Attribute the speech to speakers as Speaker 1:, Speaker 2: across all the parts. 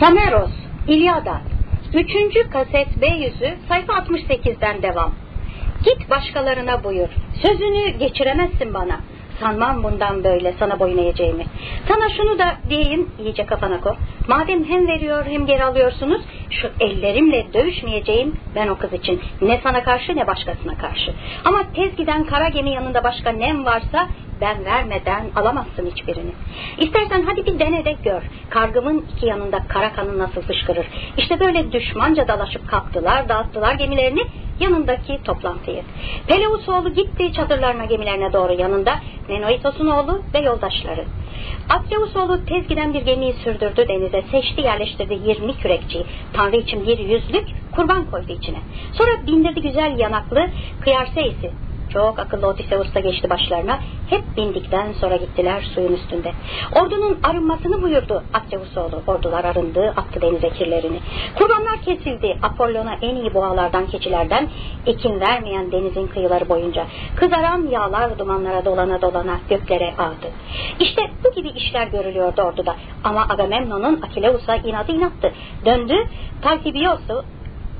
Speaker 1: Homeros, İlyada, 3. kaset B yüzü sayfa 68'den devam. Git başkalarına buyur, sözünü geçiremezsin bana. Sanmam bundan böyle sana boyun eğeceğimi. Sana şunu da diyeyim iyice kafana koy. Madem hem veriyor hem geri alıyorsunuz şu ellerimle dövüşmeyeceğim ben o kız için. Ne sana karşı ne başkasına karşı. Ama tez giden kara gemi yanında başka nem varsa ben vermeden alamazsın hiçbirini. İstersen hadi bir dene de gör. Kargımın iki yanında kara kanı nasıl fışkırır. İşte böyle düşmanca dalaşıp kalktılar, dağıttılar gemilerini yanındaki toplantıyı. Peleus oğlu gitti çadırlarına gemilerine doğru yanında Nenoitos'un oğlu ve yoldaşları. Atreus oğlu tez giden bir gemiyi sürdürdü denize, seçti yerleştirdi 20 kürekçiyi, Tanrı için bir yüzlük kurban koydu içine. Sonra bindirdi güzel yanaklı Kıyarseis'i, çok akıllı Odysseus'ta geçti başlarına. Hep bindikten sonra gittiler suyun üstünde. Ordunun arınmasını buyurdu Atreus oğlu. Ordular arındı, attı denize kirlerini. Kurbanlar kesildi. Apollon'a en iyi boğalardan, keçilerden, ekin vermeyen denizin kıyıları boyunca. Kızaran yağlar dumanlara dolana dolana göklere ağdı. İşte bu gibi işler görülüyordu orduda. Ama Agamemnon'un Akileus'a inadı inattı. Döndü, Taltibios'u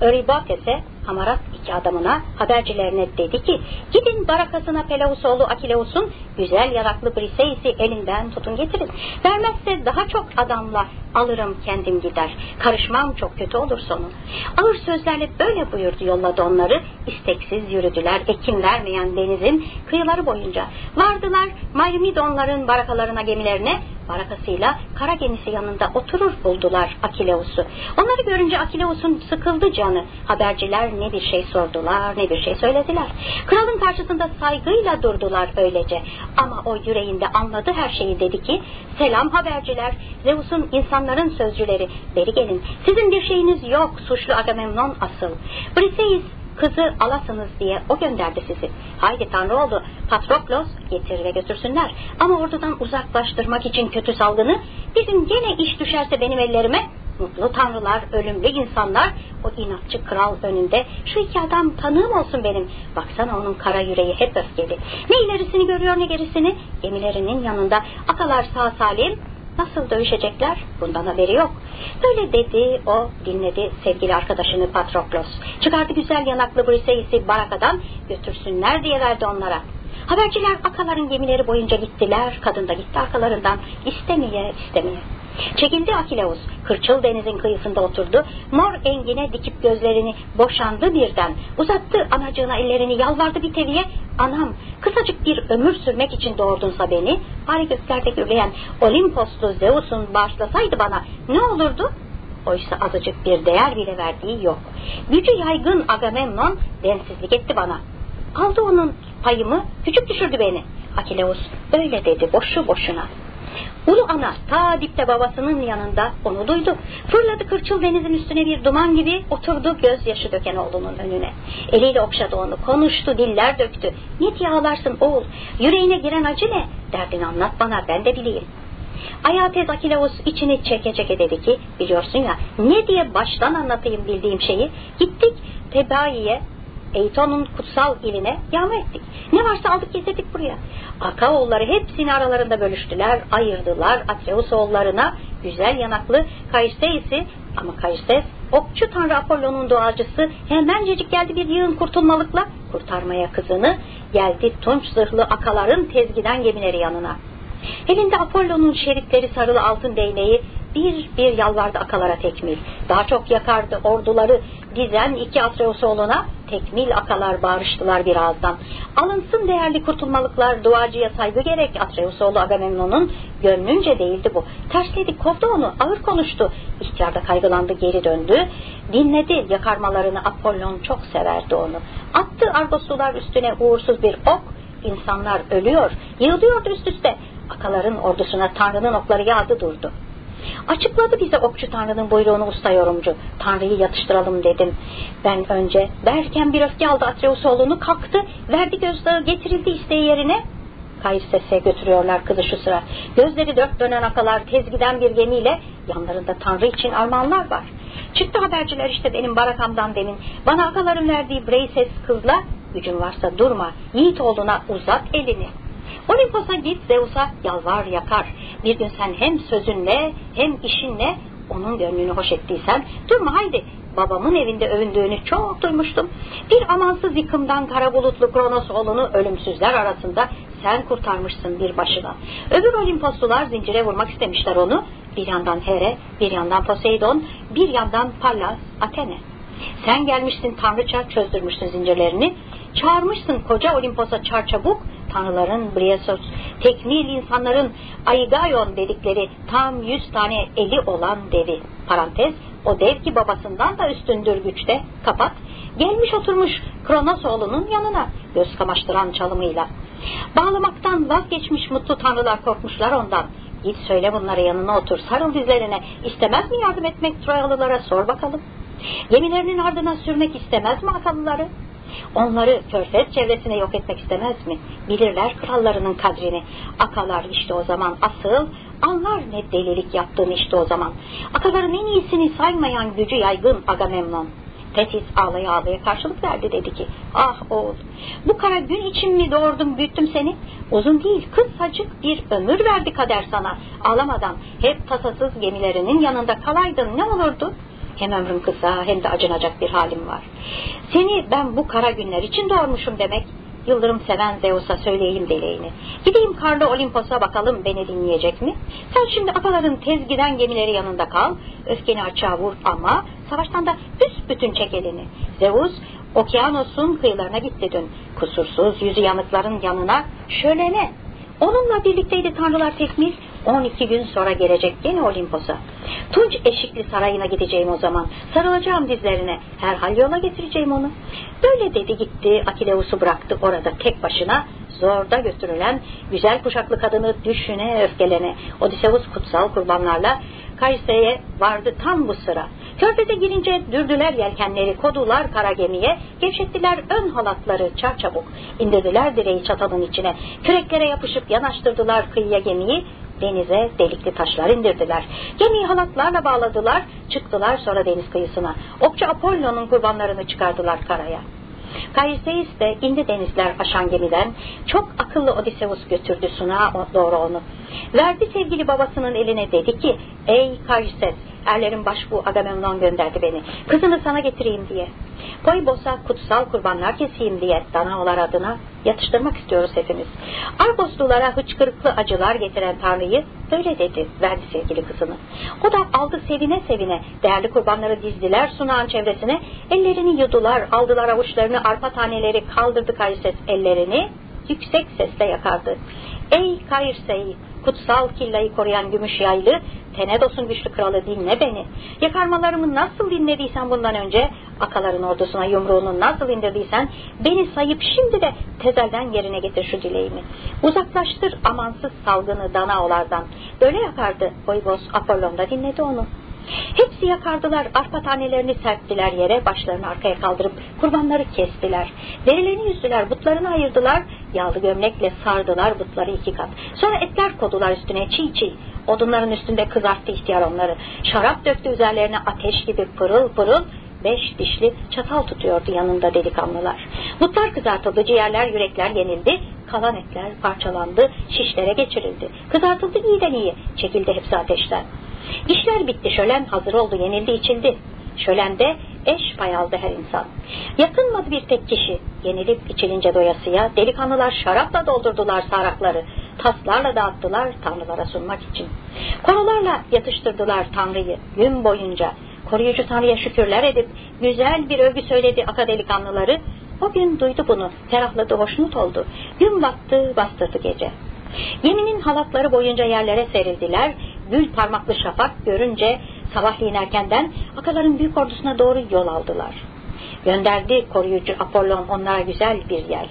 Speaker 1: Öribotes'e hamarat iki adamına habercilerine dedi ki gidin barakasına Pelausoğlu Akileus'un güzel yaraklı Briseis'i elinden tutun getirin. Vermezse daha çok adamla alırım kendim gider. Karışmam çok kötü olur sonu. Ağır sözlerle böyle buyurdu yolladı onları. İsteksiz yürüdüler ekin vermeyen denizin kıyıları boyunca. Vardılar Mayrmidonların barakalarına gemilerine barakasıyla kara gemisi yanında oturur buldular Akileus'u. Onları görünce Akileus'un sıkıldı canı. Haberciler ne bir şey sordular ne bir şey söylediler. Kralın karşısında saygıyla durdular öylece. Ama o yüreğinde anladı her şeyi dedi ki selam haberciler Zeus'un insanların sözcüleri beri gelin sizin bir şeyiniz yok suçlu Agamemnon asıl. Briseis kızı alasınız diye o gönderdi sizi. Haydi Tanrı oldu Patroklos getir ve götürsünler. Ama ordudan uzaklaştırmak için kötü salgını gün gene iş düşerse benim ellerime mutlu tanrılar, ölümlü insanlar o inatçı kral önünde şu iki adam tanığım olsun benim. Baksana onun kara yüreği hep öfkeli. Ne ilerisini görüyor ne gerisini. Gemilerinin yanında atalar sağ salim nasıl dövüşecekler bundan haberi yok. Böyle dedi o dinledi sevgili arkadaşını Patroklos. Çıkardı güzel yanaklı Briseis'i barakadan götürsünler diye verdi onlara. Haberciler akaların gemileri boyunca gittiler. Kadın da gitti arkalarından istemeye istemeye. Çekildi Akileus, kırçıl denizin kıyısında oturdu, mor engine dikip gözlerini boşandı birden, uzattı anacığına ellerini, yalvardı bir teviye, anam kısacık bir ömür sürmek için doğurdunsa beni, bari göklerde gürleyen Olimposlu Zeus'un bağışlasaydı bana ne olurdu? Oysa azıcık bir değer bile verdiği yok. Gücü yaygın Agamemnon densizlik etti bana. Aldı onun payımı, küçük düşürdü beni. Akileus öyle dedi boşu boşuna. Ulu ana ta dipte babasının yanında onu duydu. Fırladı kırçıl denizin üstüne bir duman gibi oturdu gözyaşı döken oğlunun önüne. Eliyle okşadı onu konuştu diller döktü. Ne diye ağlarsın oğul yüreğine giren acı ne? Derdini anlat bana ben de bileyim. Ayates Akileus içini çeke çeke dedi ki biliyorsun ya ne diye baştan anlatayım bildiğim şeyi. Gittik Tebai'ye Eyton'un kutsal iline yağma ettik. Ne varsa aldık getirdik buraya. Akaoğulları hepsini aralarında bölüştüler, ayırdılar Atreus oğullarına güzel yanaklı Kaysteis'i ama Kaystes okçu tanrı Apollon'un doğacısı hemencecik geldi bir yığın kurtulmalıkla kurtarmaya kızını geldi tunç zırhlı akaların tezgiden gemileri yanına. Elinde Apollon'un şeritleri sarılı altın değneği bir bir yalvardı akalara tekmil. Daha çok yakardı orduları dizen iki Atreus oğluna tekmil akalar bağırıştılar bir ağızdan. Alınsın değerli kurtulmalıklar duacıya saygı gerek Atreus oğlu Agamemnon'un gönlünce değildi bu. Tersledi kovdu onu ağır konuştu. İhtiyarda kaygılandı geri döndü. Dinledi yakarmalarını Apollon çok severdi onu. Attı argosular üstüne uğursuz bir ok. İnsanlar ölüyor yığılıyordu üst üste. Akaların ordusuna Tanrı'nın okları yağdı durdu. Açıkladı bize okçu Tanrı'nın buyruğunu usta yorumcu. Tanrı'yı yatıştıralım dedim. Ben önce derken bir öfke aldı Atreus oğlunu kalktı. Verdi gözdağı getirildi isteği yerine. Kayses'e götürüyorlar kızı şu sıra. Gözleri dört dönen akalar tez giden bir gemiyle yanlarında Tanrı için armağanlar var. Çıktı haberciler işte benim barakamdan demin. Bana akaların verdiği Breyses kızla gücün varsa durma. Yiğit oğluna uzat elini.'' Olimpos'a git Zeus'a yalvar yakar. Bir gün sen hem sözünle hem işinle onun gönlünü hoş ettiysen durma haydi babamın evinde övündüğünü çok duymuştum. Bir amansız yıkımdan kara bulutlu Kronos oğlunu ölümsüzler arasında sen kurtarmışsın bir başına. Öbür Olimposlular zincire vurmak istemişler onu. Bir yandan Here, bir yandan Poseidon, bir yandan Pallas, Athene. Sen gelmişsin tanrıça çözdürmüşsün zincirlerini. Çağırmışsın koca Olimpos'a çarçabuk, tanrıların Briesos, tekmil insanların Aigayon dedikleri tam yüz tane eli olan devi. Parantez, o dev ki babasından da üstündür güçte, kapat. Gelmiş oturmuş Kronos oğlunun yanına, göz kamaştıran çalımıyla. Bağlamaktan vazgeçmiş mutlu tanrılar korkmuşlar ondan. Git söyle bunlara yanına otur, sarıl dizlerine. İstemez mi yardım etmek Troyalılara sor bakalım. Gemilerinin ardına sürmek istemez mi akıllıları? Onları körfez çevresine yok etmek istemez mi? Bilirler krallarının kadrini. Akalar işte o zaman asıl, anlar ne delilik yaptığını işte o zaman. Akaların en iyisini saymayan gücü yaygın Agamemnon. Tetis ağlaya ağlaya karşılık verdi dedi ki ah oğul bu kara gün için mi doğurdum büyüttüm seni uzun değil kısacık bir ömür verdi kader sana ağlamadan hep tasasız gemilerinin yanında kalaydın ne olurdu hem ömrüm kısa hem de acınacak bir halim var. Seni ben bu kara günler için doğurmuşum demek. Yıldırım seven Zeus'a söyleyeyim dileğini. Gideyim karlı Olimpos'a bakalım beni dinleyecek mi? Sen şimdi ataların tez giden gemileri yanında kal. Öfkeni açığa vur ama savaştan da büsbütün çek elini. Zeus okyanusun kıyılarına gitti dün. Kusursuz yüzü yanıkların yanına şölene Onunla birlikteydi tanrılar tekmil. 12 gün sonra gelecek gene Olimpos'a. Tunç eşikli sarayına gideceğim o zaman. Sarılacağım dizlerine. Herhal yola getireceğim onu. Böyle dedi gitti. Akileus'u bıraktı orada tek başına. Zorda götürülen güzel kuşaklı kadını düşüne öfkelene. Odysseus kutsal kurbanlarla Kayse'ye vardı tam bu sıra. Körfeze girince dürdüler yelkenleri, kodular kara gemiye, gevşettiler ön halatları çarçabuk, indirdiler direği çatalın içine, küreklere yapışıp yanaştırdılar kıyıya gemiyi, denize delikli taşlar indirdiler. Gemiyi halatlarla bağladılar, çıktılar sonra deniz kıyısına. Okçu Apollon'un kurbanlarını çıkardılar karaya. Kayseis de indi denizler aşan gemiden çok akıllı Odysseus götürdü sunağa doğru onu. Verdi sevgili babasının eline dedi ki ey Kayses erlerin başbuğu Agamemnon gönderdi beni kızını sana getireyim diye. Poybos'a kutsal kurbanlar keseyim diye Danaolar adına yatıştırmak istiyoruz hepimiz. Argoslulara hıçkırıklı acılar getiren Tanrı'yı böyle dedi verdi sevgili kızını. O da aldı sevine sevine değerli kurbanları dizdiler sunağın çevresine ellerini yudular aldılar avuçlarını arpa taneleri kaldırdı Kayses ellerini yüksek sesle yakardı. Ey Kaysey kutsal killayı koruyan gümüş yaylı, Tenedos'un güçlü kralı dinle beni. Yakarmalarımı nasıl dinlediysen bundan önce, akaların ordusuna yumruğunu nasıl indirdiysen, beni sayıp şimdi de tezelden yerine getir şu dileğimi. Uzaklaştır amansız salgını Danaolardan. Böyle yakardı Oybos Apollon da dinledi onu. Hepsi yakardılar, arpa tanelerini serptiler yere, başlarını arkaya kaldırıp kurbanları kestiler. Derilerini yüzdüler, butlarını ayırdılar, yağlı gömlekle sardılar butları iki kat. Sonra etler kodular üstüne çiğ çiğ. Odunların üstünde kızarttı ihtiyar onları. Şarap döktü üzerlerine ateş gibi pırıl pırıl, beş dişli çatal tutuyordu yanında delikanlılar. Butlar kızartıldı, ciğerler, yürekler yenildi, kalan etler parçalandı, şişlere geçirildi. Kızartıldı iyiden iyi, çekildi hepsi ateşten. İşler bitti, şölen hazır oldu, yenildi, içildi. Şölende eş pay aldı her insan. Yakınmadı bir tek kişi. Yenilip içilince doyasıya delikanlılar şarapla doldurdular sarakları. Taslarla dağıttılar tanrılara sunmak için. Konularla yatıştırdılar tanrıyı gün boyunca. Koruyucu tanrıya şükürler edip güzel bir övgü söyledi aka delikanlıları. O gün duydu bunu, ferahladı, hoşnut oldu. Gün battı, bastırdı gece. Geminin halatları boyunca yerlere serildiler. Gül parmaklı şafak görünce sabahleyin erkenden akaların büyük ordusuna doğru yol aldılar. Gönderdi koruyucu Apollon onlara güzel bir yel.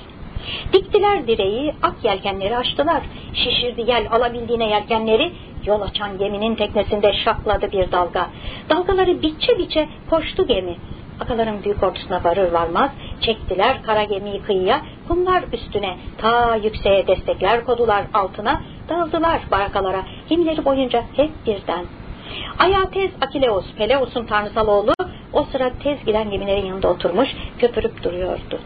Speaker 1: Diktiler direği, ak yelkenleri açtılar. Şişirdi yel alabildiğine yelkenleri, yol açan geminin teknesinde şakladı bir dalga. Dalgaları biçe biçe koştu gemi. Akaların büyük ordusuna varır varmaz çektiler kara gemiyi kıyıya, kumlar üstüne ta yükseğe destekler kodular altına, daldılar barakalara, gemileri boyunca hep birden. Ayağı tez Akileus, Peleus'un tanrısal oğlu, o sıra tez giden gemilerin yanında oturmuş, köpürüp duruyordu.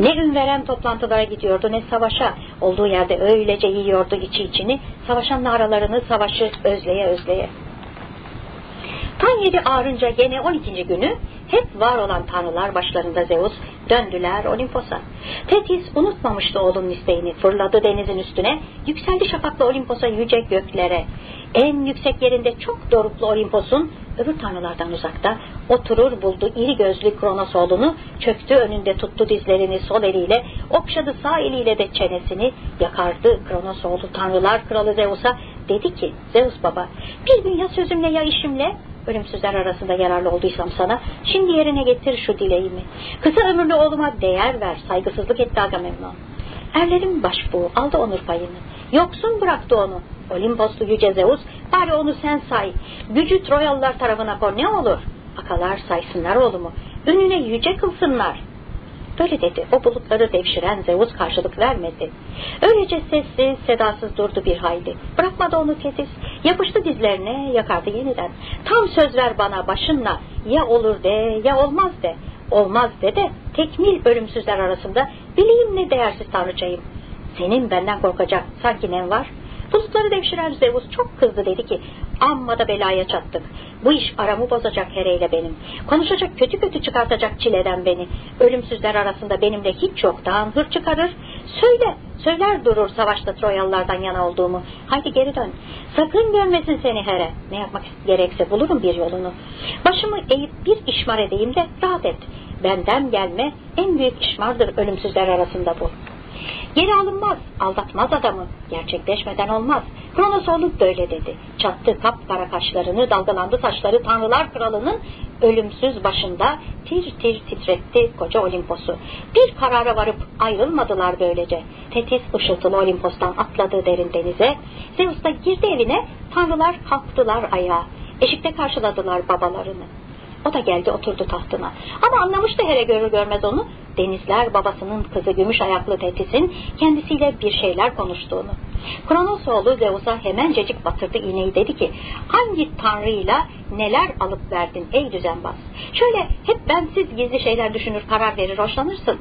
Speaker 1: Ne ün veren toplantılara gidiyordu ne savaşa. Olduğu yerde öylece yiyordu içi içini, savaşan aralarını savaşı özleye özleye. Tan yedi ağrınca gene 12. günü hep var olan tanrılar başlarında Zeus döndüler Olimpos'a. Tetis unutmamıştı oğlunun isteğini. Fırladı denizin üstüne, yükseldi şafaklı Olimpos'a yüce göklere. En yüksek yerinde çok doruklu Olimpos'un öbür tanrılardan uzakta oturur buldu iri gözlü Kronos oğlunu, çöktü önünde tuttu dizlerini sol eliyle, okşadı sağ eliyle de çenesini, yakardı Kronos oğlu tanrılar kralı Zeus'a, dedi ki Zeus baba bir gün ya sözümle ya işimle ölümsüzler arasında yararlı olduysam sana, şimdi yerine getir şu dileğimi. Kısa ömürlü oğluma değer ver, saygısızlık etti Agamemnon. Erlerin başbuğu aldı onur payını. Yoksun bıraktı onu. Olimposlu yüce Zeus, bari onu sen say. Gücü Troyalılar tarafına kor ne olur? Akalar saysınlar oğlumu. Önüne yüce kılsınlar. Böyle dedi. O bulutları devşiren Zeus karşılık vermedi. Öylece sessiz, sedasız durdu bir hayli. Bırakmadı onu Tetis. Yapıştı dizlerine, yakardı yeniden. Tam söz ver bana başınla. Ya olur de, ya olmaz de. Olmaz de de, tekmil ölümsüzler arasında bileyim ne değersiz tanrıçayım. Senin benden korkacak sanki ne var? Bulutları devşiren Zeus çok kızdı dedi ki amma da belaya çattık. Bu iş aramı bozacak hereyle benim. Konuşacak kötü kötü çıkartacak çileden beni. Ölümsüzler arasında benimle hiç yoktan hır çıkarır. Söyle, söyler durur savaşta Troyalılardan yana olduğumu. Haydi geri dön. Sakın görmesin seni here. Ne yapmak gerekse bulurum bir yolunu. Başımı eğip bir işmar edeyim de rahat et. Benden gelme en büyük işmardır ölümsüzler arasında bu. Geri alınmaz, aldatmaz adamı. Gerçekleşmeden olmaz. Kronos olup böyle dedi. Çattı kapkara kaşlarını, dalgalandı saçları Tanrılar Kralı'nın ölümsüz başında tir tir titretti koca Olimpos'u. Bir karara varıp ayrılmadılar böylece. Tetis ışıltılı Olimpos'tan atladı derin denize. Zeus da girdi evine, tanrılar kalktılar ayağa. Eşikte karşıladılar babalarını. O da geldi oturdu tahtına. Ama anlamıştı hele görür görmez onu. Denizler babasının kızı gümüş ayaklı Tetis'in kendisiyle bir şeyler konuştuğunu. Kronos oğlu Zeus'a hemencecik batırdı iğneyi dedi ki hangi tanrıyla neler alıp verdin ey düzenbaz. Şöyle hep bensiz gizli şeyler düşünür karar verir hoşlanırsın.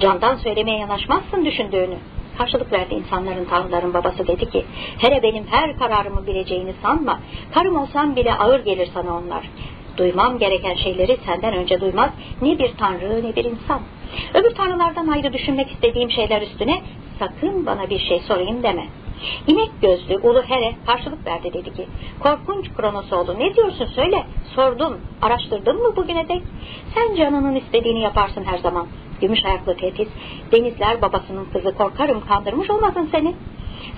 Speaker 1: Candan söylemeye yanaşmazsın düşündüğünü. Karşılık verdi insanların tanrıların babası dedi ki hele benim her kararımı bileceğini sanma. Karım olsam bile ağır gelir sana onlar. Duymam gereken şeyleri senden önce duymaz ne bir tanrı ne bir insan. Öbür tanrılardan ayrı düşünmek istediğim şeyler üstüne sakın bana bir şey sorayım deme. İnek gözlü Ulu Here karşılık verdi dedi ki korkunç Kronos oldu ne diyorsun söyle sordum araştırdın mı bugüne dek sen canının istediğini yaparsın her zaman gümüş ayaklı tetis denizler babasının kızı korkarım kandırmış olmasın seni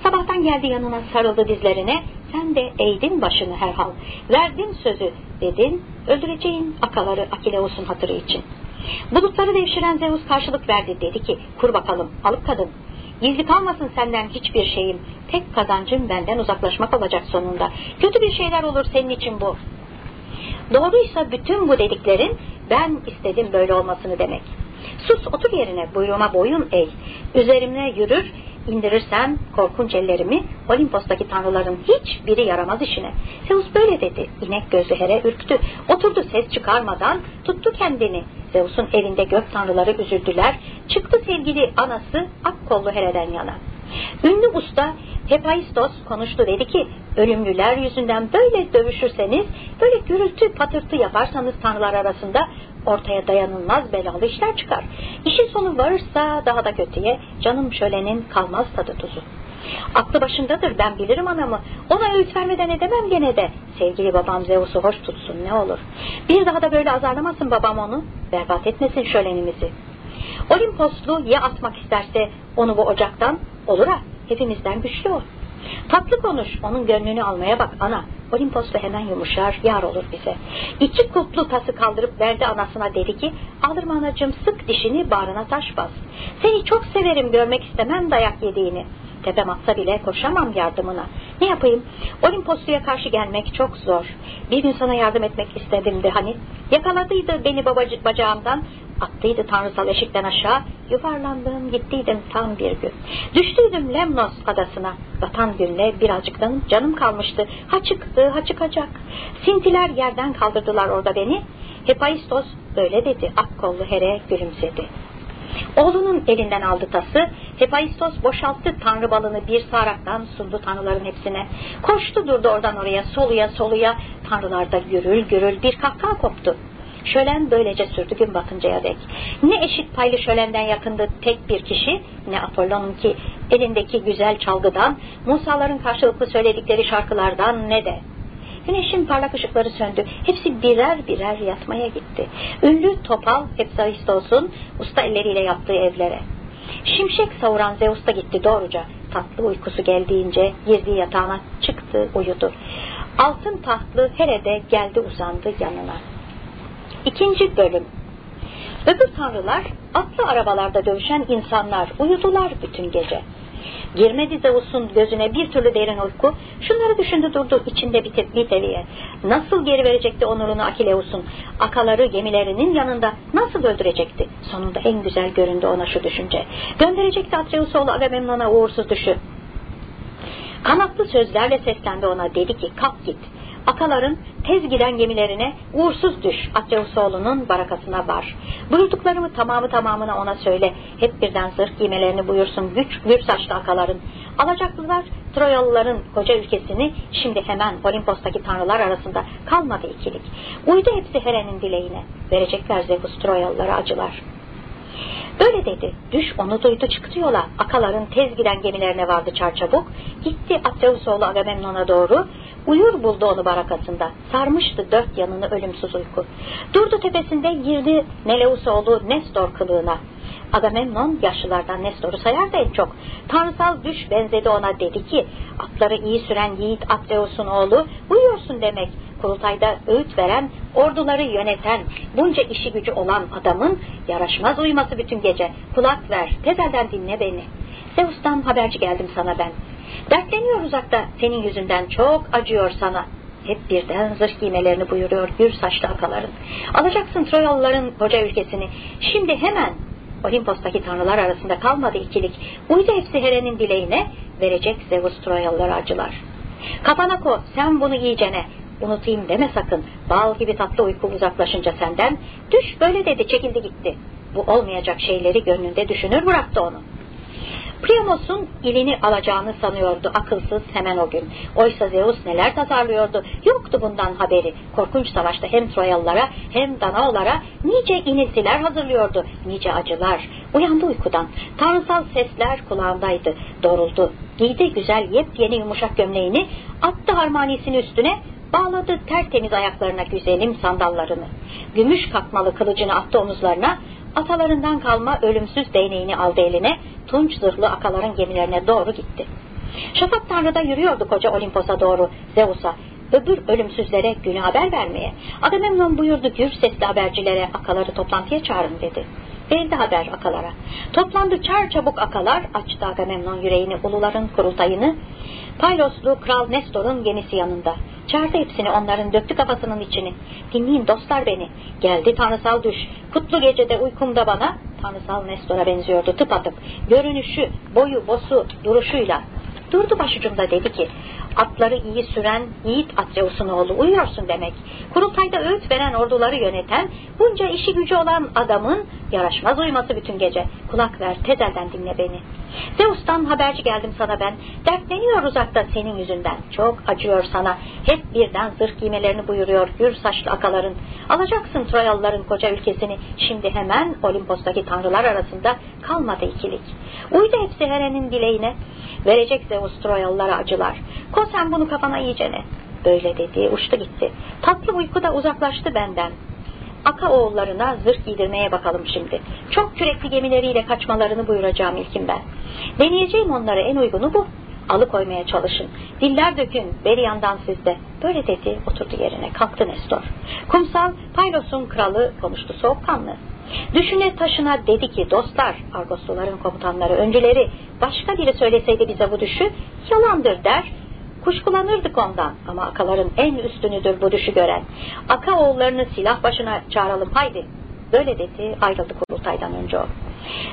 Speaker 1: sabahtan geldi yanına sarıldı dizlerine sen de eğdin başını herhal verdin sözü dedin öldüreceğin akaları Akileus'un hatırı için bulutları devşiren Zeus karşılık verdi dedi ki kur bakalım alıp kadın Gizli kalmasın senden hiçbir şeyim. Tek kazancım benden uzaklaşmak olacak sonunda. Kötü bir şeyler olur senin için bu. Doğruysa bütün bu dediklerin ben istedim böyle olmasını demek. Sus otur yerine buyruğuma boyun eğ. Üzerimle yürür indirirsen korkunç ellerimi Olimpos'taki tanrıların hiçbiri yaramaz işine. Zeus böyle dedi. İnek gözlü Here ürktü. Oturdu ses çıkarmadan tuttu kendini. Zeus'un evinde gök tanrıları üzüldüler. Çıktı sevgili anası ak kollu Here'den yana. Ünlü usta Hephaistos konuştu dedi ki ölümlüler yüzünden böyle dövüşürseniz böyle gürültü patırtı yaparsanız tanrılar arasında ortaya dayanılmaz belalı işler çıkar. İşin sonu varırsa daha da kötüye canım şölenin kalmaz tadı tuzu. Aklı başındadır ben bilirim anamı. Ona öğüt vermeden edemem gene de. Sevgili babam Zeus'u hoş tutsun ne olur. Bir daha da böyle azarlamasın babam onu. Berbat etmesin şölenimizi. Olimposlu ya atmak isterse onu bu ocaktan olur ha hepimizden güçlü o. Tatlı konuş, onun gönlünü almaya bak ana. Olimpos'ta hemen yumuşar, yar olur bize. İki kutlu tası kaldırıp verdi anasına dedi ki, alırma anacığım sık dişini bağrına taş bas. Seni çok severim görmek istemem dayak yediğini. Tepem atsa bile koşamam yardımına. Ne yapayım? Olimposlu'ya karşı gelmek çok zor. Bir gün sana yardım etmek istedim de hani. Yakaladıydı beni babacı, bacağımdan. Attıydı tanrısal eşikten aşağı. Yuvarlandım gittiydim tam bir gün. Düştüydüm Lemnos adasına. Vatan günle birazcıktan canım kalmıştı. Ha çıktı ha çıkacak. Sintiler yerden kaldırdılar orada beni. Hephaistos böyle dedi. Ak kollu Here gülümsedi. Oğlunun elinden aldı tası, Hephaistos boşalttı tanrı balını bir sağraktan sundu tanrıların hepsine. Koştu durdu oradan oraya, soluya soluya, tanrılarda gürül gürül bir kahkaha koptu. Şölen böylece sürdü gün batıncaya dek. Ne eşit paylı şölenden yakındı tek bir kişi, ne Apollon'un ki elindeki güzel çalgıdan, Musaların karşılıklı söyledikleri şarkılardan ne de. Güneşin parlak ışıkları söndü. Hepsi birer birer yatmaya gitti. Ünlü topal Hepsaistos'un usta elleriyle yaptığı evlere. Şimşek savuran Zeus da gitti doğruca. Tatlı uykusu geldiğince girdiği yatağına çıktı, uyudu. Altın tahtlı Herede geldi uzandı yanına. İkinci bölüm Öbür tanrılar atlı arabalarda dövüşen insanlar uyudular bütün gece. Girmedi Zeus'un gözüne bir türlü derin uyku. Şunları düşündü durdu içinde bir tebliğ Nasıl geri verecekti onurunu Akileus'un? Akaları gemilerinin yanında nasıl öldürecekti? Sonunda en güzel göründü ona şu düşünce. Gönderecekti Atreus oğlu Agamemnon'a uğursuz düşü. Kanatlı sözlerle seslendi ona dedi ki kalk git Akaların tez giden gemilerine uğursuz düş Atreusoğlu'nun barakasına var. Buyurduklarımı tamamı tamamına ona söyle. Hep birden zırh giymelerini buyursun güç gür saçlı akaların. Alacaklılar Troyalıların koca ülkesini şimdi hemen Olimpos'taki tanrılar arasında kalmadı ikilik. Uydu hepsi Heren'in dileğine. Verecekler Zeus Troyalılara acılar.'' Böyle dedi. Düş onu duydu çıktı yola. Akaların tez giden gemilerine vardı çarçabuk. Gitti Atreus oğlu Agamemnon'a doğru. Uyur buldu onu barakasında. Sarmıştı dört yanını ölümsüz uyku. Durdu tepesinde girdi Neleus oğlu Nestor kılığına. Agamemnon yaşlılardan Nestor'u sayar da en çok. Tanrısal düş benzedi ona dedi ki atları iyi süren yiğit Atreus'un oğlu uyuyorsun demek. Kurultayda öğüt veren, orduları yöneten, bunca işi gücü olan adamın yaraşmaz uyuması bütün gece. Kulak ver, tezelden dinle beni. Zeus'tan haberci geldim sana ben. Dertleniyor uzakta senin yüzünden çok acıyor sana. Hep birden zırh giymelerini buyuruyor gür saçlı akaların. Alacaksın Troyalıların koca ülkesini. Şimdi hemen Olimpos'taki tanrılar arasında kalmadı ikilik. Uydu hepsi Heren'in dileğine verecek Zeus Troyalılara acılar. Kafana ko sen bunu iyicene unutayım deme sakın. Bal gibi tatlı uyku uzaklaşınca senden. Düş böyle dedi çekildi gitti. Bu olmayacak şeyleri gönlünde düşünür bıraktı onu. Priamos'un ilini alacağını sanıyordu akılsız hemen o gün. Oysa Zeus neler tasarlıyordu. Yoktu bundan haberi. Korkunç savaşta hem Troyalılara hem Danaolara nice iniltiler hazırlıyordu. Nice acılar. Uyandı uykudan. Tanrısal sesler kulağındaydı. Doğruldu. Giydi güzel yepyeni yumuşak gömleğini. Attı harmanisini üstüne. Bağladı tertemiz ayaklarına güzelim sandallarını. Gümüş kakmalı kılıcını attı omuzlarına atalarından kalma ölümsüz değneğini aldı eline, tunç zırhlı akaların gemilerine doğru gitti. Şafak Tanrı'da yürüyordu koca Olimpos'a doğru Zeus'a, öbür ölümsüzlere günü haber vermeye. Agamemnon buyurdu gür sesli habercilere akaları toplantıya çağırın dedi. Verildi haber akalara. Toplandı çar çabuk akalar, açtı Agamemnon yüreğini uluların kurultayını. Payloslu Kral Nestor'un gemisi yanında. Çağırdı hepsini onların döktü kafasının içini. Dinleyin dostlar beni. Geldi tanrısal düş. Kutlu gecede uykumda bana tanrısal Nestor'a benziyordu tıpatıp. Görünüşü, boyu, bosu, duruşuyla. Durdu başucumda dedi ki atları iyi süren Yiğit Atreus'un oğlu uyuyorsun demek. Kurultayda öğüt veren orduları yöneten bunca işi gücü olan adamın yaraşmaz uyuması bütün gece. Kulak ver tezelden dinle beni. Zeus'tan haberci geldim sana ben. Dertleniyor uzakta senin yüzünden. Çok acıyor sana. Hep birden zırh giymelerini buyuruyor gür saçlı akaların. Alacaksın Troyalıların koca ülkesini. Şimdi hemen Olimpos'taki tanrılar arasında kalmadı ikilik. Uydu hepsi Heren'in dileğine. Verecek Zeus Troyalılara acılar. Ko sen bunu kafana iyicene. Böyle dedi uçtu gitti. Tatlı uyku da uzaklaştı benden. Aka oğullarına zırh giydirmeye bakalım şimdi. Çok kürekli gemileriyle kaçmalarını buyuracağım ilkin ben. Deneyeceğim onlara en uygunu bu. Alıkoymaya çalışın. Diller dökün, beri yandan sizde. Böyle dedi, oturdu yerine. Kalktı Nestor. Kumsal, Paylos'un kralı konuştu soğukkanlı. Düşüne taşına dedi ki dostlar, Argosluların komutanları, öncüleri başka biri söyleseydi bize bu düşü yalandır der. Kuşkulanırdık ondan ama akaların en üstünüdür bu düşü gören. Aka oğullarını silah başına çağıralım haydi. Böyle dedi ayrıldı kurultaydan önce o.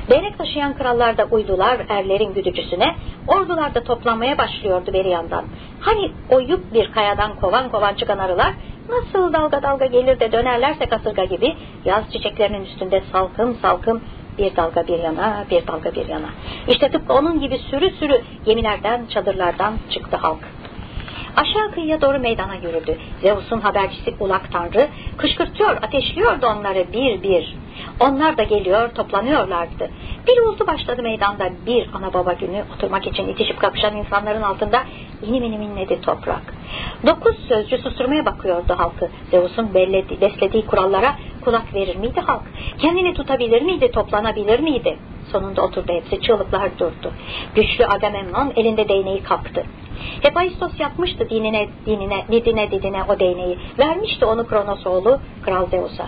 Speaker 1: Değnek taşıyan krallar da uydular erlerin güdücüsüne, ordular da toplanmaya başlıyordu beri yandan. Hani oyup bir kayadan kovan kovan çıkan arılar, nasıl dalga dalga gelir de dönerlerse kasırga gibi, yaz çiçeklerinin üstünde salkım salkım Bir dalga bir yana, bir dalga bir yana. İşte tıpkı onun gibi sürü sürü gemilerden, çadırlardan çıktı halk. Aşağı kıyıya doğru meydana yürüdü. Zeus'un habercisi Ulak Tanrı kışkırtıyor, ateşliyordu onları bir bir. Onlar da geliyor, toplanıyorlardı. Bir uğultu başladı meydanda bir ana baba günü oturmak için itişip kapışan insanların altında inim inim inledi toprak. Dokuz sözcü susturmaya bakıyordu halkı. Zeus'un beslediği kurallara kulak verir miydi halk? Kendini tutabilir miydi, toplanabilir miydi? Sonunda oturdu hepsi, çığlıklar durdu. Güçlü Agamemnon elinde değneği kalktı. Hephaistos yapmıştı dinine, dinine, didine didine o değneği. Vermişti onu Kronos oğlu Kral Zeus'a.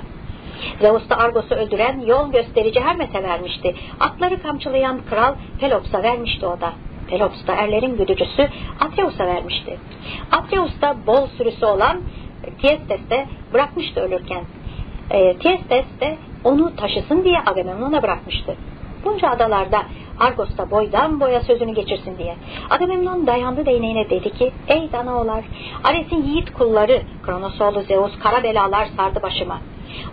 Speaker 1: Zeus da Argos'u öldüren yol gösterici Hermes'e vermişti. Atları kamçılayan kral Pelops'a vermişti o da. Pelops da erlerin güdücüsü Atreus'a vermişti. Atreus da bol sürüsü olan Tiestes bırakmıştı ölürken. E, Tiestes de onu taşısın diye Agamemnon'a bırakmıştı. Bunca adalarda Argos'ta boydan boya sözünü geçirsin diye. Agamemnon dayandı değneğine dedi ki ey danaolar Ares'in yiğit kulları Kronos oğlu Zeus kara belalar sardı başıma.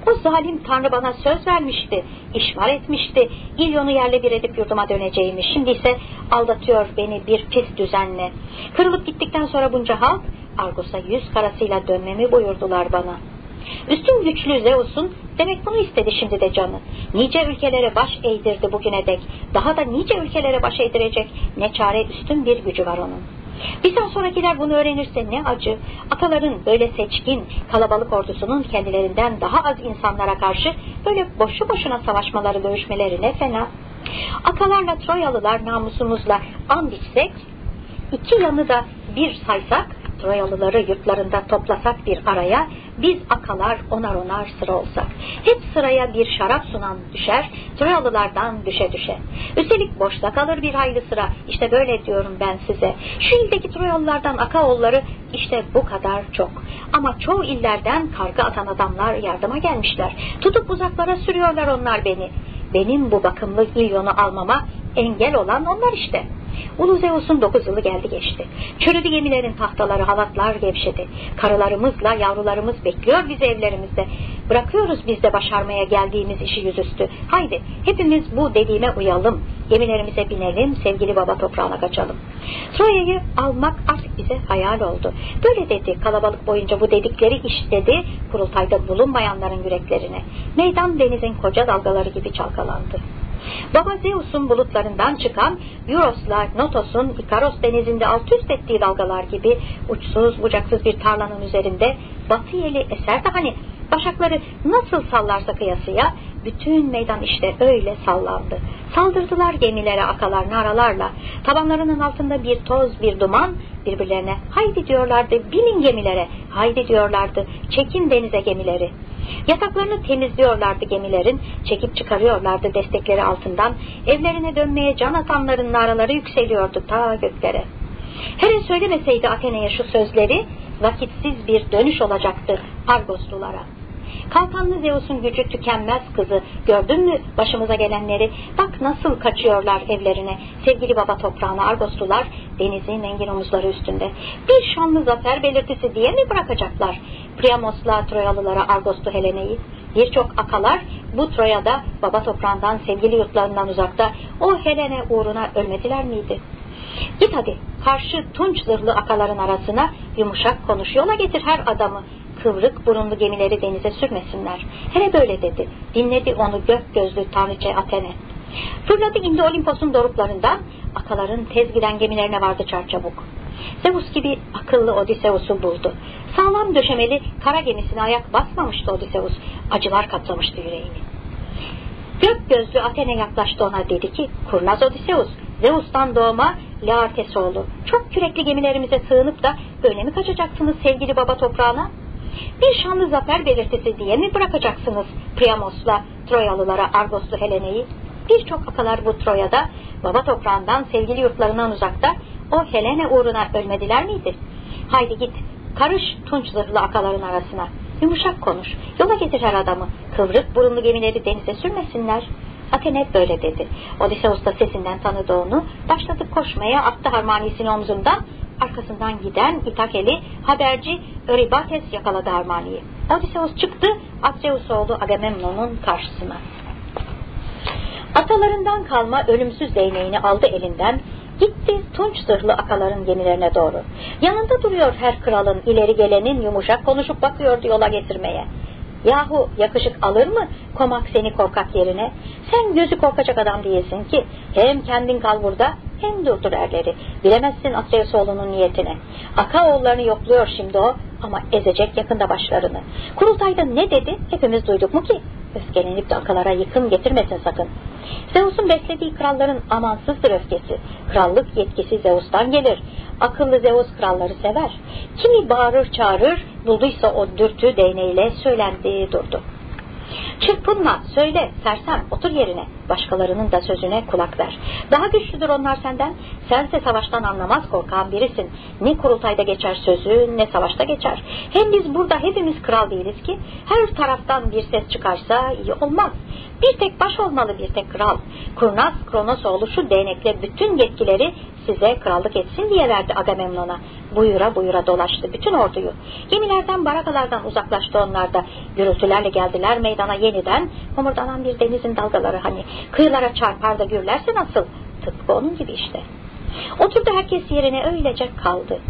Speaker 1: O zalim tanrı bana söz vermişti, işvar etmişti, İlyon'u yerle bir edip yurduma döneceğimi. Şimdi ise aldatıyor beni bir pis düzenle. Kırılıp gittikten sonra bunca halk Argos'a yüz karasıyla dönmemi buyurdular bana. Üstün güçlü Zeus'un demek bunu istedi şimdi de canı. Nice ülkelere baş eğdirdi bugüne dek. Daha da nice ülkelere baş eğdirecek ne çare üstün bir gücü var onun. Bizden sonrakiler bunu öğrenirse ne acı. Ataların böyle seçkin, kalabalık ordusunun kendilerinden daha az insanlara karşı böyle boşu boşuna savaşmaları, dövüşmeleri ne fena. Atalarla Troyalılar namusumuzla and içsek, iki yanı da bir saysak, Troyalıları yurtlarında toplasak bir araya, biz akalar onar onar sıra olsak. Hep sıraya bir şarap sunan düşer, Troyalılardan düşe düşe. Üstelik boşta kalır bir hayli sıra. İşte böyle diyorum ben size. Şu ildeki Troyalılardan Akaoğulları işte bu kadar çok. Ama çoğu illerden karga atan adamlar yardıma gelmişler. Tutup uzaklara sürüyorlar onlar beni. Benim bu bakımlı İlyon'u almama engel olan onlar işte.'' Ulu Zeus'un dokuz yılı geldi geçti. Çürüdü gemilerin tahtaları, halatlar gevşedi. Karılarımızla yavrularımız bekliyor bizi evlerimizde. Bırakıyoruz biz de başarmaya geldiğimiz işi yüzüstü. Haydi hepimiz bu dediğime uyalım. Gemilerimize binelim, sevgili baba toprağına kaçalım. Troya'yı almak artık bize hayal oldu. Böyle dedi kalabalık boyunca bu dedikleri işledi kurultayda bulunmayanların yüreklerine. Meydan denizin koca dalgaları gibi çalkalandı. Baba Zeus'un bulutlarından çıkan Euros'la Notos'un Ikaros denizinde alt üst ettiği dalgalar gibi uçsuz bucaksız bir tarlanın üzerinde batı yeli eser de hani başakları nasıl sallarsa kıyasıya bütün meydan işte öyle sallandı. Saldırdılar gemilere akalar naralarla. Tabanlarının altında bir toz bir duman birbirlerine haydi diyorlardı binin gemilere haydi diyorlardı çekin denize gemileri. Yataklarını temizliyorlardı gemilerin, çekip çıkarıyorlardı destekleri altından, evlerine dönmeye can atanların naraları yükseliyordu ta göklere. Hele söylemeseydi Atene'ye şu sözleri, vakitsiz bir dönüş olacaktı Argoslulara. Kalkanlı Zeus'un gücü tükenmez kızı. Gördün mü başımıza gelenleri? Bak nasıl kaçıyorlar evlerine. Sevgili baba toprağına Argoslular denizin engin omuzları üstünde. Bir şanlı zafer belirtisi diye mi bırakacaklar? Priamos'la Troyalılara Argoslu Helene'yi. Birçok akalar bu Troya'da baba toprağından sevgili yurtlarından uzakta o Helene uğruna ölmediler miydi? Git hadi karşı tunç zırhlı akaların arasına yumuşak konuş yola getir her adamı kıvrık burunlu gemileri denize sürmesinler. Hele böyle dedi. Dinledi onu gök gözlü tanrıça Atene. Fırladı indi Olimpos'un doruklarından, akaların tez giden gemilerine vardı çarçabuk. Zeus gibi akıllı Odysseus'u buldu. Sağlam döşemeli kara gemisine ayak basmamıştı Odysseus. Acılar kaplamıştı yüreğini. Gök gözlü Athene yaklaştı ona dedi ki, kurnaz Odysseus, Zeus'tan doğma Laertes oğlu. Çok kürekli gemilerimize sığınıp da böyle mi kaçacaksınız sevgili baba toprağına? Bir şanlı zafer belirtisi diye mi bırakacaksınız Priamos'la Troyalılara Argoslu Helene'yi? Birçok akalar bu Troya'da baba toprağından sevgili yurtlarından uzakta o Helene uğruna ölmediler miydi? Haydi git karış tunç zırhlı akaların arasına. Yumuşak konuş. Yola getir her adamı. Kıvrık burunlu gemileri denize sürmesinler. Athene böyle dedi. Odysseus da sesinden tanıdı onu. Başladı koşmaya attı harmanisini omzundan. Arkasından giden İtakeli haberci Öribates yakaladı harmaniyi. Odysseus çıktı Atreus oğlu Agamemnon'un karşısına. Atalarından kalma ölümsüz değneğini aldı elinden, gitti tunç zırhlı akaların gemilerine doğru. Yanında duruyor her kralın, ileri gelenin yumuşak konuşup bakıyordu yola getirmeye. Yahu yakışık alır mı komak seni korkak yerine? Sen gözü korkacak adam değilsin ki. Hem kendin kal burada hem durdur erleri. Bilemezsin Atreyosoğlu'nun niyetini. Akaoğullarını yokluyor şimdi o ama ezecek yakında başlarını. Kurultayda ne dedi hepimiz duyduk mu ki? Öfkelenip de akalara yıkım getirmesin sakın. Zeus'un beslediği kralların amansızdır öfkesi. Krallık yetkisi Zeus'tan gelir. Akıllı Zeus kralları sever. Kimi bağırır çağırır, bulduysa o dürtü değneğiyle söylendi durdu. Çırpınma, söyle, sersem, otur yerine. Başkalarının da sözüne kulak ver. Daha güçlüdür onlar senden. Sense savaştan anlamaz korkan birisin. Ne kurultayda geçer sözü, ne savaşta geçer. Hem biz burada hepimiz kral değiliz ki. Her taraftan bir ses çıkarsa iyi olmaz. Bir tek baş olmalı bir tek kral. Kurnaz Kronosoğlu şu değnekle bütün yetkileri size krallık etsin diye verdi Agamemnon'a. Buyura buyura dolaştı bütün orduyu. Gemilerden barakalardan uzaklaştı onlar da. Gürültülerle geldiler meydana yeniden. Homurdanan bir denizin dalgaları hani kıyılara çarpar da gürlerse nasıl? Tıpkı onun gibi işte. Oturdu herkes yerine öylece kaldı.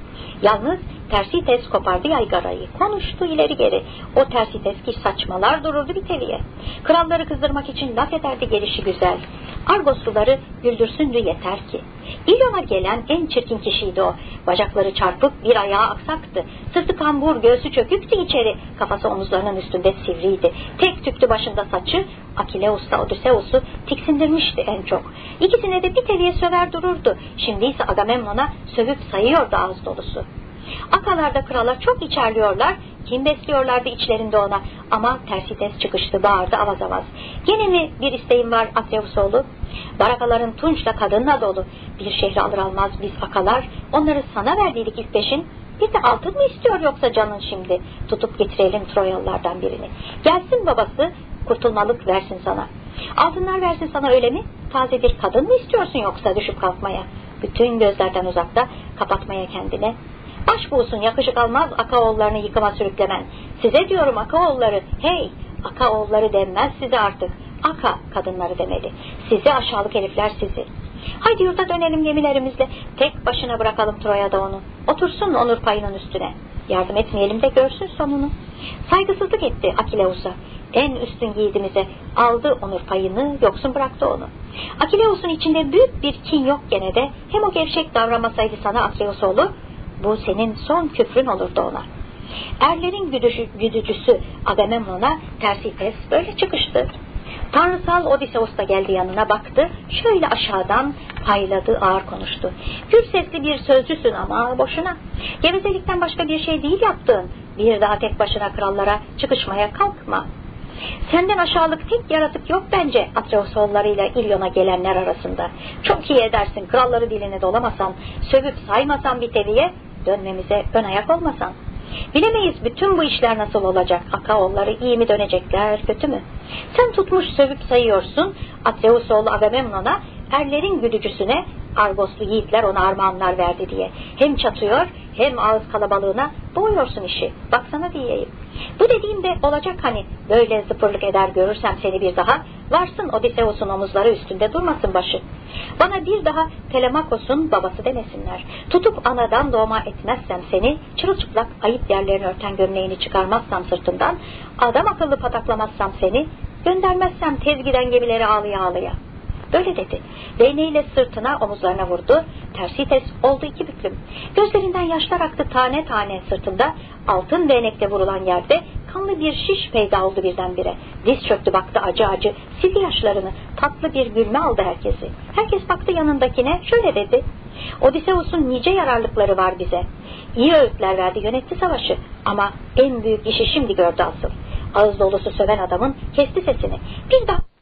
Speaker 1: Yalnız Tersites kopardı yaygarayı. Konuştu ileri geri. O Tersites ki saçmalar dururdu bir teviye. Kralları kızdırmak için laf ederdi gelişi güzel. Argosluları güldürsündü yeter ki. İlyon'a gelen en çirkin kişiydi o. Bacakları çarpık bir ayağı aksaktı. Sırtı kambur, göğsü çöküktü içeri. Kafası omuzlarının üstünde sivriydi. Tek tüktü başında saçı. Akileus'la Odysseus'u tiksindirmişti en çok. İkisine de bir teviye söver dururdu. Şimdi ise Agamemnon'a sövüp sayıyordu ağız dolusu. Akalarda krala çok içerliyorlar, kim besliyorlardı içlerinde ona. Ama Tersites çıkıştı, bağırdı avaz avaz. Gene mi bir isteğim var Atreusoğlu? Barakaların tunçla kadınla dolu. Bir şehri alır almaz biz akalar, onları sana verdiydik ilk peşin. Bir de altın mı istiyor yoksa canın şimdi? Tutup getirelim Troyalılardan birini. Gelsin babası, kurtulmalık versin sana. Altınlar versin sana öyle mi? Taze bir kadın mı istiyorsun yoksa düşüp kalkmaya? Bütün gözlerden uzakta kapatmaya kendine Baş bulsun yakışık almaz Akaoğullarını yıkıma sürüklemen. Size diyorum Akaoğulları, hey Akaoğulları denmez size artık. Aka kadınları demeli. Sizi aşağılık herifler sizi. Haydi yurda dönelim gemilerimizle. Tek başına bırakalım Troya'da onu. Otursun onur payının üstüne. Yardım etmeyelim de görsün sonunu. Saygısızlık etti Akileus'a. En üstün yiğidimize aldı onur payını, yoksun bıraktı onu. Akileus'un içinde büyük bir kin yok gene de. Hem o gevşek davranmasaydı sana Atreus oğlu, bu senin son küfrün olurdu ona. Erlerin güdücü, güdücüsü Agamemnon'a Tersites böyle çıkıştı. Tanrısal Odysseus da geldi yanına baktı. Şöyle aşağıdan payladı ağır konuştu. Gür sesli bir sözcüsün ama boşuna. Gevezelikten başka bir şey değil yaptığın. Bir daha tek başına krallara çıkışmaya kalkma. Senden aşağılık tek yaratık yok bence Atreus oğullarıyla İlyon'a gelenler arasında. Çok iyi edersin kralları diline dolamasan, sövüp saymasan bir teviye, dönmemize ön ayak olmasan. Bilemeyiz bütün bu işler nasıl olacak. Akaoğulları iyi mi dönecekler, kötü mü? Sen tutmuş sövüp sayıyorsun Atreus oğlu Agamemnon'a, erlerin güdücüsüne Argoslu yiğitler ona armağanlar verdi diye. Hem çatıyor hem ağız kalabalığına boğuyorsun işi. Baksana diyeyim. Bu dediğim de olacak hani böyle zıpırlık eder görürsem seni bir daha varsın Odysseus'un omuzları üstünde durmasın başı. Bana bir daha Telemakos'un babası demesinler. Tutup anadan doğma etmezsem seni çırılçıplak ayıp yerlerini örten gömleğini çıkarmazsam sırtından adam akıllı pataklamazsam seni göndermezsem tez giden gemileri ağlıya ağlıya. Böyle dedi. Değneğiyle sırtına omuzlarına vurdu. Tersites oldu iki büklüm. Gözlerinden yaşlar aktı tane tane sırtında. Altın değnekle vurulan yerde kanlı bir şiş peyda oldu birdenbire. Diz çöktü baktı acı acı. Sildi yaşlarını. Tatlı bir gülme aldı herkesi. Herkes baktı yanındakine şöyle dedi. Odysseus'un nice yararlıkları var bize. İyi öğütler verdi yönetti savaşı. Ama en büyük işi şimdi gördü asıl. Ağız dolusu söven adamın kesti sesini. Bir daha